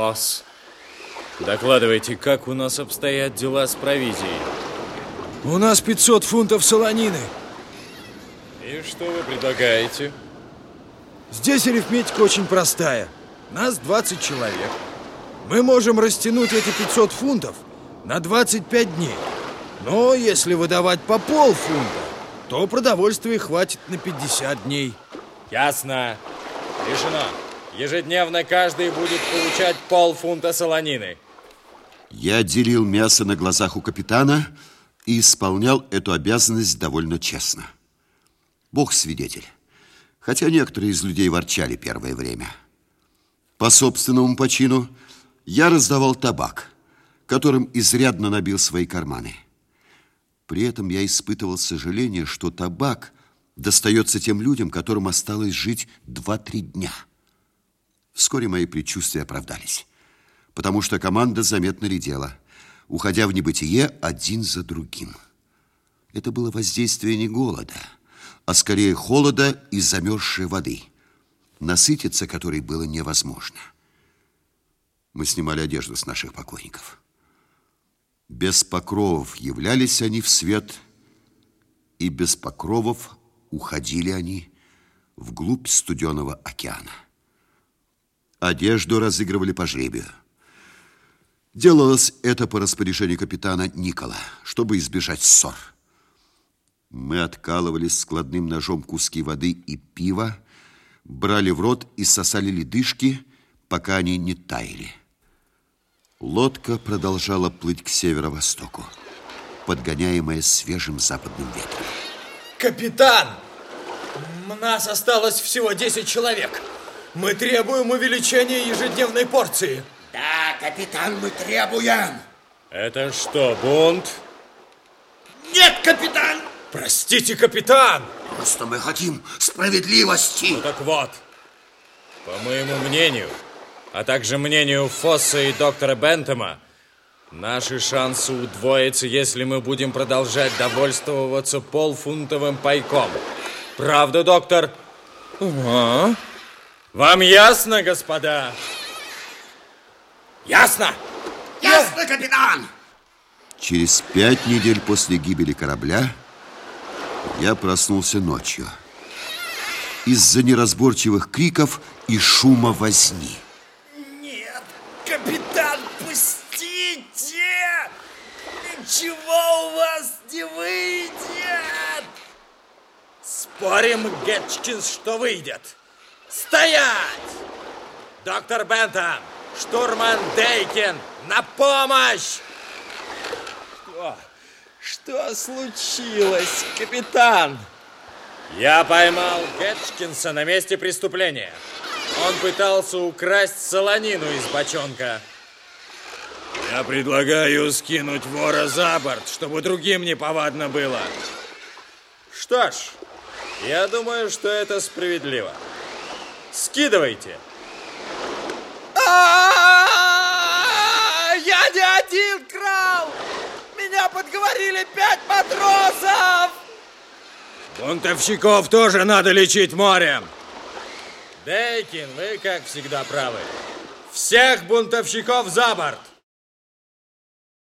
Фос, докладывайте, как у нас обстоят дела с провизией? У нас 500 фунтов солонины. И что вы предлагаете? Здесь арифметика очень простая. Нас 20 человек. Мы можем растянуть эти 500 фунтов на 25 дней. Но если выдавать по полфунта, то продовольствия хватит на 50 дней. Ясно. Решено. Ежедневно каждый будет получать полфунта солонины. Я делил мясо на глазах у капитана и исполнял эту обязанность довольно честно. Бог свидетель. Хотя некоторые из людей ворчали первое время. По собственному почину я раздавал табак, которым изрядно набил свои карманы. При этом я испытывал сожаление, что табак достается тем людям, которым осталось жить два-три дня. Вскоре мои предчувствия оправдались, потому что команда заметно редела, уходя в небытие один за другим. Это было воздействие не голода, а скорее холода и замерзшей воды, насытиться которой было невозможно. Мы снимали одежду с наших покойников. Без покровов являлись они в свет, и без покровов уходили они вглубь студеного океана. Одежду разыгрывали по жребию. Делалось это по распоряжению капитана Никола, чтобы избежать ссор. Мы откалывали складным ножом куски воды и пива, брали в рот и сосали ледышки, пока они не таяли. Лодка продолжала плыть к северо-востоку, подгоняемая свежим западным ветром. Капитан! Нас осталось всего 10 человек. Мы требуем увеличения ежедневной порции. Да, капитан, мы требуем. Это что, бунт? Нет, капитан! Простите, капитан! Просто мы хотим справедливости. Ну так вот, по моему мнению, а также мнению Фосса и доктора Бентема, наши шансы удвоятся, если мы будем продолжать довольствоваться полфунтовым пайком. Правда, доктор? А? Вам ясно, господа? Ясно? Ясно, капитан! Через пять недель после гибели корабля я проснулся ночью из-за неразборчивых криков и шума возни. Нет, капитан, пустите! Ничего у вас не выйдет! Спорим, Гетчкинс, что выйдет? Стоять! Доктор Бентон, штурман Дейкин, на помощь! Что? Что случилось, капитан? Я поймал Гетчкинса на месте преступления. Он пытался украсть солонину из бочонка. Я предлагаю скинуть вора за борт, чтобы другим не повадно было. Что ж, я думаю, что это справедливо. Скидывайте. А, Я не один крал! Меня подговорили пять матросов! Бунтовщиков тоже надо лечить морем. Дейкин, вы, как всегда, правы. Всех бунтовщиков за борт!